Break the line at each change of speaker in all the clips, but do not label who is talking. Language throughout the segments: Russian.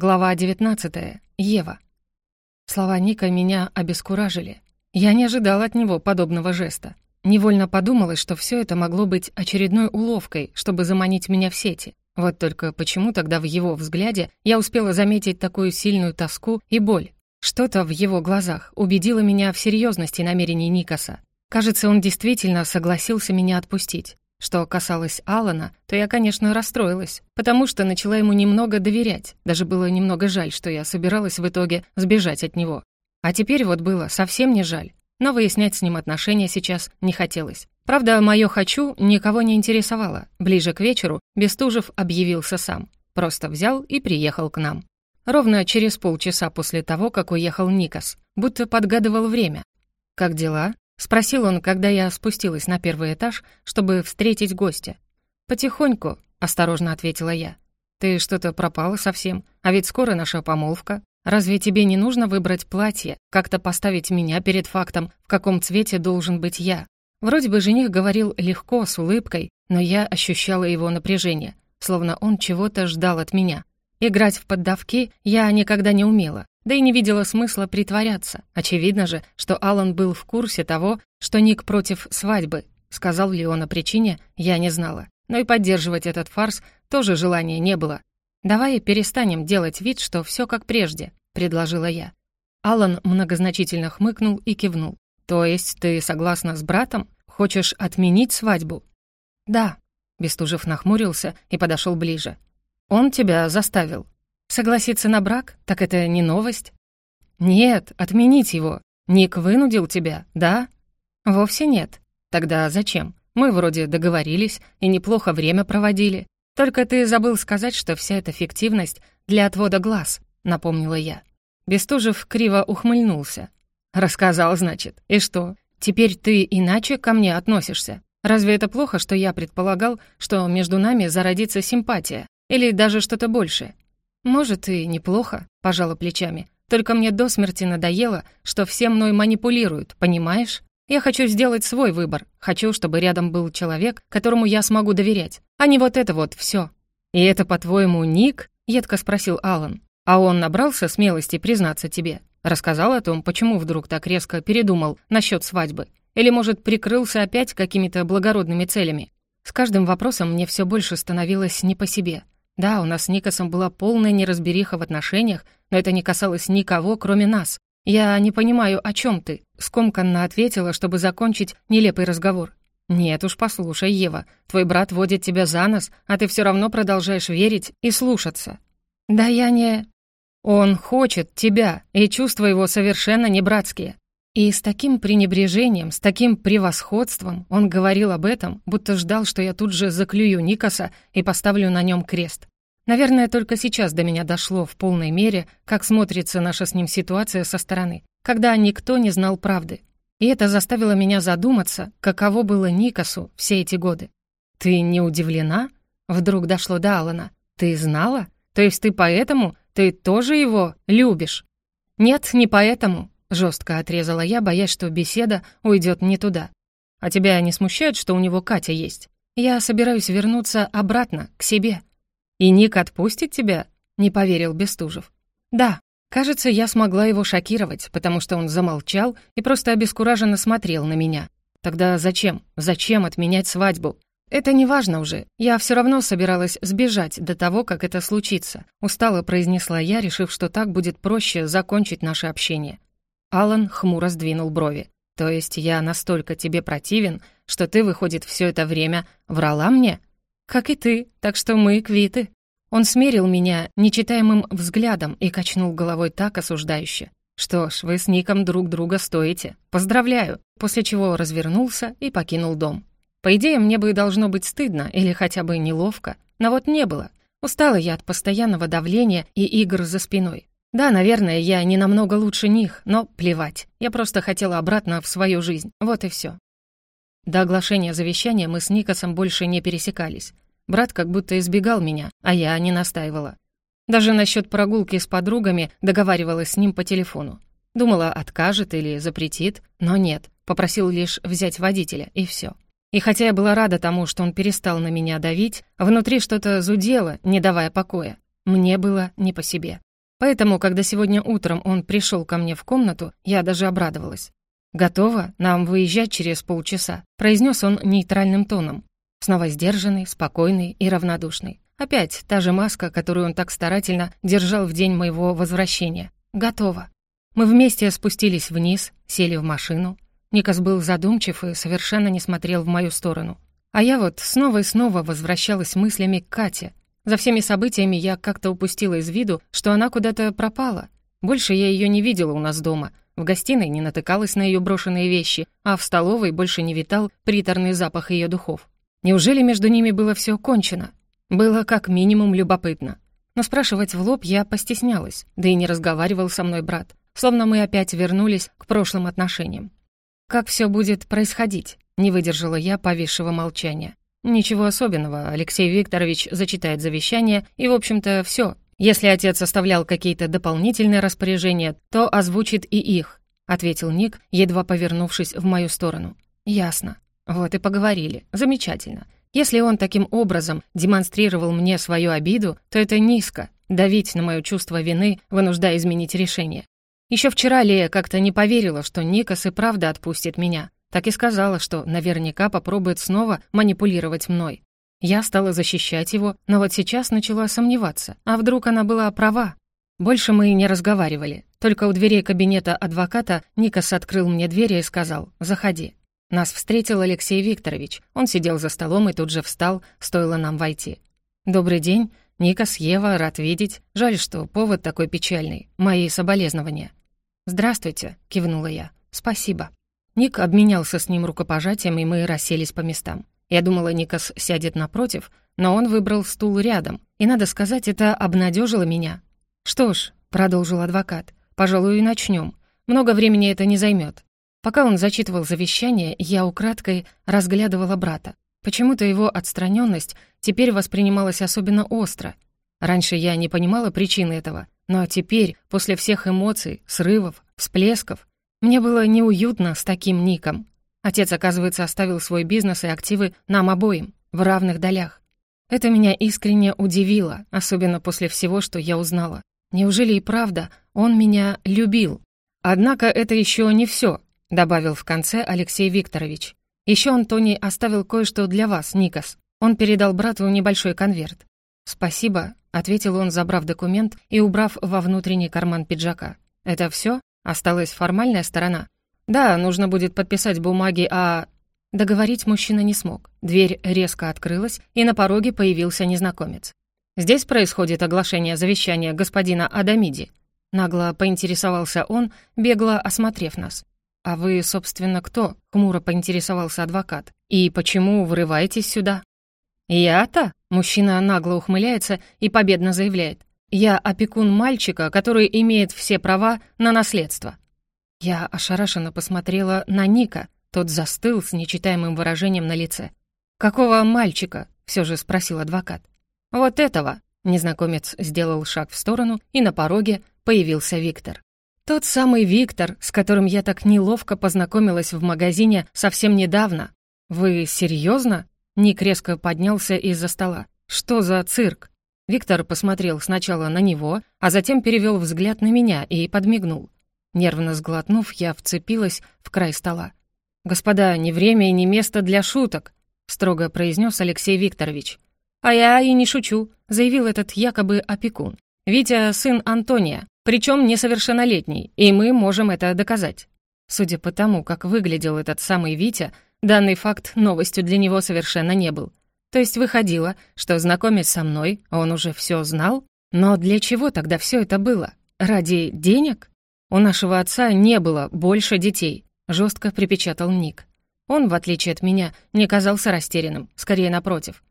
Глава 19. Ева. Слова Ника меня обескуражили. Я не ожидала от него подобного жеста. Невольно подумалось, что все это могло быть очередной уловкой, чтобы заманить меня в сети. Вот только почему тогда в его взгляде я успела заметить такую сильную тоску и боль? Что-то в его глазах убедило меня в серьезности намерений Никаса. Кажется, он действительно согласился меня отпустить. Что касалось Алана, то я, конечно, расстроилась, потому что начала ему немного доверять. Даже было немного жаль, что я собиралась в итоге сбежать от него. А теперь вот было совсем не жаль. Но выяснять с ним отношения сейчас не хотелось. Правда, мое «хочу» никого не интересовало. Ближе к вечеру Бестужев объявился сам. Просто взял и приехал к нам. Ровно через полчаса после того, как уехал Никас, будто подгадывал время. «Как дела?» Спросил он, когда я спустилась на первый этаж, чтобы встретить гостя. «Потихоньку», — осторожно ответила я. «Ты что-то пропала совсем, а ведь скоро наша помолвка. Разве тебе не нужно выбрать платье, как-то поставить меня перед фактом, в каком цвете должен быть я?» Вроде бы жених говорил легко, с улыбкой, но я ощущала его напряжение, словно он чего-то ждал от меня. Играть в поддавки я никогда не умела, да и не видела смысла притворяться. Очевидно же, что Алан был в курсе того, что Ник против свадьбы. Сказал ли он о причине, я не знала. Но и поддерживать этот фарс тоже желания не было. «Давай перестанем делать вид, что все как прежде», — предложила я. Алан многозначительно хмыкнул и кивнул. «То есть ты согласна с братом? Хочешь отменить свадьбу?» «Да», — Бестужев нахмурился и подошел ближе. «Он тебя заставил?» Согласиться на брак? Так это не новость? Нет, отменить его. Ник вынудил тебя, да? Вовсе нет. Тогда зачем? Мы вроде договорились и неплохо время проводили. Только ты забыл сказать, что вся эта фиктивность для отвода глаз, напомнила я. Бестужев криво ухмыльнулся. Рассказал, значит. И что? Теперь ты иначе ко мне относишься? Разве это плохо, что я предполагал, что между нами зародится симпатия? Или даже что-то большее? «Может, и неплохо», — пожала плечами. «Только мне до смерти надоело, что все мной манипулируют, понимаешь? Я хочу сделать свой выбор. Хочу, чтобы рядом был человек, которому я смогу доверять, а не вот это вот все. «И это, по-твоему, Ник?» — едко спросил Алан. «А он набрался смелости признаться тебе? Рассказал о том, почему вдруг так резко передумал насчет свадьбы? Или, может, прикрылся опять какими-то благородными целями?» С каждым вопросом мне все больше становилось не по себе. Да, у нас с Никосом была полная неразбериха в отношениях, но это не касалось никого, кроме нас. «Я не понимаю, о чем ты?» — скомканно ответила, чтобы закончить нелепый разговор. «Нет уж, послушай, Ева, твой брат водит тебя за нос, а ты все равно продолжаешь верить и слушаться». «Да я не...» «Он хочет тебя, и чувства его совершенно не братские». И с таким пренебрежением, с таким превосходством он говорил об этом, будто ждал, что я тут же заклюю Никаса и поставлю на нем крест. Наверное, только сейчас до меня дошло в полной мере, как смотрится наша с ним ситуация со стороны, когда никто не знал правды. И это заставило меня задуматься, каково было Никасу все эти годы. «Ты не удивлена?» Вдруг дошло до Алана. «Ты знала? То есть ты поэтому? Ты тоже его любишь?» «Нет, не поэтому», Жестко отрезала я, боясь, что беседа уйдет не туда. «А тебя не смущает, что у него Катя есть? Я собираюсь вернуться обратно, к себе». «И Ник отпустит тебя?» — не поверил Бестужев. «Да, кажется, я смогла его шокировать, потому что он замолчал и просто обескураженно смотрел на меня. Тогда зачем? Зачем отменять свадьбу? Это не важно уже. Я все равно собиралась сбежать до того, как это случится. Устало произнесла я, решив, что так будет проще закончить наше общение. Алан хмуро сдвинул брови. «То есть я настолько тебе противен, что ты, выходит, все это время врала мне?» «Как и ты, так что мы квиты». Он смерил меня нечитаемым взглядом и качнул головой так осуждающе. «Что ж, вы с Ником друг друга стоите. Поздравляю!» После чего развернулся и покинул дом. По идее, мне бы должно быть стыдно или хотя бы неловко, но вот не было. Устала я от постоянного давления и игр за спиной. Да, наверное, я не намного лучше них, но плевать. Я просто хотела обратно в свою жизнь. Вот и все. До оглашения завещания мы с Никосом больше не пересекались. Брат как будто избегал меня, а я не настаивала. Даже насчет прогулки с подругами договаривалась с ним по телефону. Думала, откажет или запретит, но нет, попросил лишь взять водителя, и все. И хотя я была рада тому, что он перестал на меня давить, внутри что-то зудело, не давая покоя. Мне было не по себе. Поэтому, когда сегодня утром он пришел ко мне в комнату, я даже обрадовалась. «Готово, нам выезжать через полчаса», — произнес он нейтральным тоном. Снова сдержанный, спокойный и равнодушный. Опять та же маска, которую он так старательно держал в день моего возвращения. «Готово». Мы вместе спустились вниз, сели в машину. Никас был задумчив и совершенно не смотрел в мою сторону. А я вот снова и снова возвращалась мыслями к Кате. За всеми событиями я как-то упустила из виду, что она куда-то пропала. Больше я ее не видела у нас дома. В гостиной не натыкалась на ее брошенные вещи, а в столовой больше не витал приторный запах ее духов. Неужели между ними было все кончено? Было как минимум любопытно. Но спрашивать в лоб я постеснялась, да и не разговаривал со мной брат, словно мы опять вернулись к прошлым отношениям. Как все будет происходить? Не выдержала я повисшего молчания. Ничего особенного, Алексей Викторович зачитает завещание, и, в общем-то, все. Если отец оставлял какие-то дополнительные распоряжения, то озвучит и их, ответил Ник, едва повернувшись в мою сторону. Ясно. Вот и поговорили. Замечательно. Если он таким образом демонстрировал мне свою обиду, то это низко, давить на мое чувство вины, вынуждая изменить решение. Еще вчера Лея как-то не поверила, что Никас и правда отпустит меня. Так и сказала, что наверняка попробует снова манипулировать мной. Я стала защищать его, но вот сейчас начала сомневаться. А вдруг она была права? Больше мы и не разговаривали. Только у дверей кабинета адвоката Никас открыл мне дверь и сказал «Заходи». Нас встретил Алексей Викторович. Он сидел за столом и тут же встал, стоило нам войти. «Добрый день. Никас, Ева, рад видеть. Жаль, что повод такой печальный. Мои соболезнования». «Здравствуйте», — кивнула я. «Спасибо». Ник обменялся с ним рукопожатием, и мы расселись по местам. Я думала, Никас сядет напротив, но он выбрал стул рядом. И, надо сказать, это обнадежило меня. «Что ж», — продолжил адвокат, — «пожалуй, и начнем. Много времени это не займет. Пока он зачитывал завещание, я украдкой разглядывала брата. Почему-то его отстраненность теперь воспринималась особенно остро. Раньше я не понимала причины этого, но теперь, после всех эмоций, срывов, всплесков, мне было неуютно с таким ником. Отец, оказывается, оставил свой бизнес и активы нам обоим, в равных долях. Это меня искренне удивило, особенно после всего, что я узнала. Неужели и правда он меня любил? Однако это еще не все, добавил в конце Алексей Викторович. Еще Антоний оставил кое-что для вас, Никас. Он передал брату небольшой конверт. «Спасибо», — ответил он, забрав документ и убрав во внутренний карман пиджака. «Это все? Осталась формальная сторона. Да, нужно будет подписать бумаги о... Договорить мужчина не смог. Дверь резко открылась, и на пороге появился незнакомец. «Здесь происходит оглашение завещания господина Адамиди». Нагло поинтересовался он, бегло осмотрев нас. «А вы, собственно, кто?» — хмуро поинтересовался адвокат. «И почему врываетесь сюда?» «Я-то?» — мужчина нагло ухмыляется и победно заявляет. Я опекун мальчика, который имеет все права на наследство». Я ошарашенно посмотрела на Ника. Тот застыл с нечитаемым выражением на лице. «Какого мальчика?» — все же спросил адвокат. «Вот этого!» — незнакомец сделал шаг в сторону, и на пороге появился Виктор. Тот самый Виктор, с которым я так неловко познакомилась в магазине совсем недавно. «Вы серьезно? Ник резко поднялся из-за стола. «Что за цирк?» Виктор посмотрел сначала на него, а затем перевел взгляд на меня и подмигнул. Нервно сглотнув, я вцепилась в край стола. «Господа, не время и не место для шуток», — строго произнес Алексей Викторович. «А я и не шучу», — заявил этот якобы опекун. «Витя — сын Антония, причем несовершеннолетний, и мы можем это доказать». Судя по тому, как выглядел этот самый Витя, данный факт новостью для него совершенно не был. То есть выходило, что, знакомясь со мной, он уже все знал? Но для чего тогда все это было? Ради денег? У нашего отца не было больше детей, жестко припечатал Ник. Он, в отличие от меня, не казался растерянным, скорее напротив.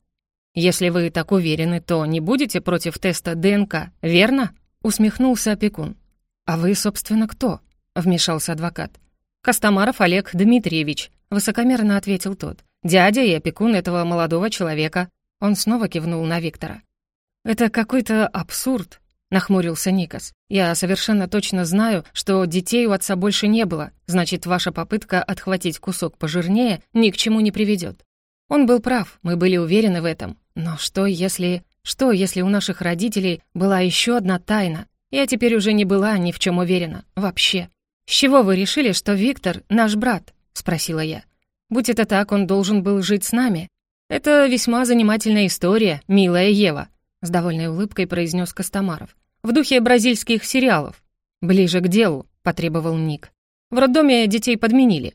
«Если вы так уверены, то не будете против теста ДНК, верно?» — усмехнулся опекун. «А вы, собственно, кто?» — вмешался адвокат. «Костомаров Олег Дмитриевич», — высокомерно ответил тот. Дядя и опекун этого молодого человека». Он снова кивнул на Виктора. «Это какой-то абсурд», — нахмурился Никас. «Я совершенно точно знаю, что детей у отца больше не было, значит, ваша попытка отхватить кусок пожирнее ни к чему не приведет. Он был прав, мы были уверены в этом. Но что если... Что, если у наших родителей была еще одна тайна? Я теперь уже не была ни в чем уверена. Вообще. «С чего вы решили, что Виктор — наш брат?» — спросила я. «Будь это так, он должен был жить с нами». «Это весьма занимательная история, милая Ева», — с довольной улыбкой произнес Костомаров. «В духе бразильских сериалов». «Ближе к делу», — потребовал Ник. «В роддоме детей подменили».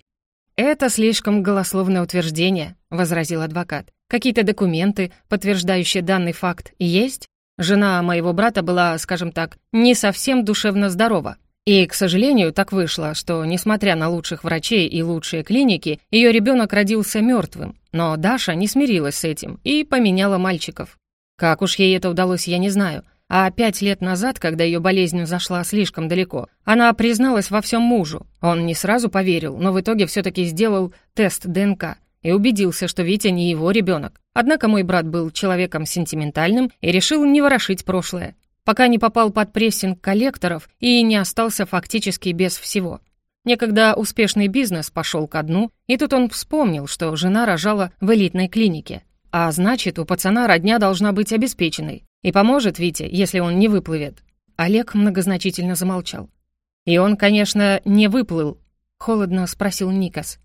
«Это слишком голословное утверждение», — возразил адвокат. «Какие-то документы, подтверждающие данный факт, есть? Жена моего брата была, скажем так, не совсем душевно здорова. И, к сожалению, так вышло, что, несмотря на лучших врачей и лучшие клиники, ее ребенок родился мертвым. Но Даша не смирилась с этим и поменяла мальчиков. Как уж ей это удалось, я не знаю. А пять лет назад, когда ее болезнь зашла слишком далеко, она призналась во всем мужу. Он не сразу поверил, но в итоге все-таки сделал тест ДНК и убедился, что Витя не его ребенок. Однако мой брат был человеком сентиментальным и решил не ворошить прошлое пока не попал под прессинг коллекторов и не остался фактически без всего. Некогда успешный бизнес пошел ко дну, и тут он вспомнил, что жена рожала в элитной клинике. А значит, у пацана родня должна быть обеспеченной. И поможет Вите, если он не выплывет. Олег многозначительно замолчал. «И он, конечно, не выплыл», — холодно спросил Никас.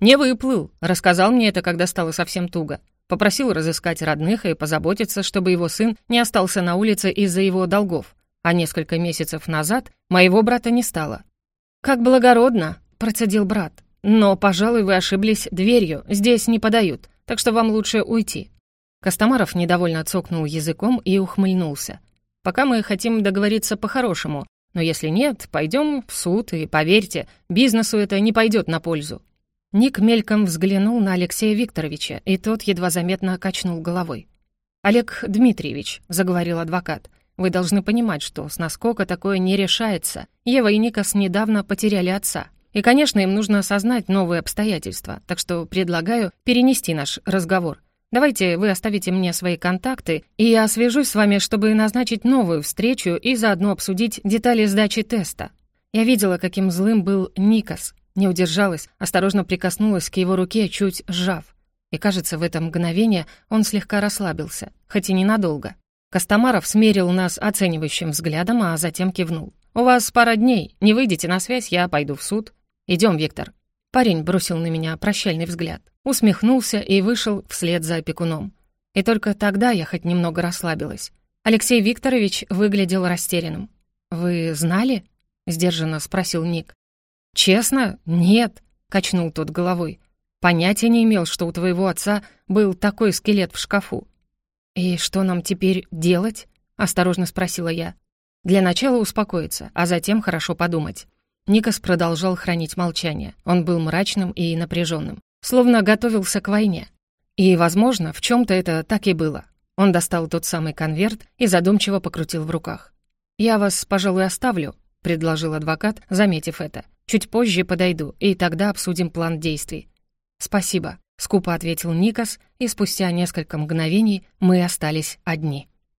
«Не выплыл», — рассказал мне это, когда стало совсем туго. Попросил разыскать родных и позаботиться, чтобы его сын не остался на улице из-за его долгов. А несколько месяцев назад моего брата не стало. «Как благородно!» — процедил брат. «Но, пожалуй, вы ошиблись дверью, здесь не подают, так что вам лучше уйти». Костомаров недовольно цокнул языком и ухмыльнулся. «Пока мы хотим договориться по-хорошему, но если нет, пойдем в суд, и, поверьте, бизнесу это не пойдет на пользу. Ник мельком взглянул на Алексея Викторовича, и тот едва заметно качнул головой. «Олег Дмитриевич», — заговорил адвокат, — «вы должны понимать, что с наскока такое не решается. Ева и Никас недавно потеряли отца. И, конечно, им нужно осознать новые обстоятельства, так что предлагаю перенести наш разговор. Давайте вы оставите мне свои контакты, и я освяжусь с вами, чтобы назначить новую встречу и заодно обсудить детали сдачи теста. Я видела, каким злым был Никас, не удержалась, осторожно прикоснулась к его руке, чуть сжав. И, кажется, в это мгновение он слегка расслабился, хоть и ненадолго. Костомаров смерил нас оценивающим взглядом, а затем кивнул. «У вас пара дней. Не выйдете на связь, я пойду в суд. Идем, Виктор». Парень бросил на меня прощальный взгляд, усмехнулся и вышел вслед за опекуном. И только тогда я хоть немного расслабилась. Алексей Викторович выглядел растерянным. «Вы знали?» — сдержанно спросил Ник. «Честно? Нет», — качнул тот головой. «Понятия не имел, что у твоего отца был такой скелет в шкафу». «И что нам теперь делать?» — осторожно спросила я. «Для начала успокоиться, а затем хорошо подумать». Никас продолжал хранить молчание. Он был мрачным и напряженным, словно готовился к войне. И, возможно, в чем то это так и было. Он достал тот самый конверт и задумчиво покрутил в руках. «Я вас, пожалуй, оставлю», — предложил адвокат, заметив это. Чуть позже подойду, и тогда обсудим план действий». «Спасибо», — скупо ответил Никас, и спустя несколько мгновений мы остались одни.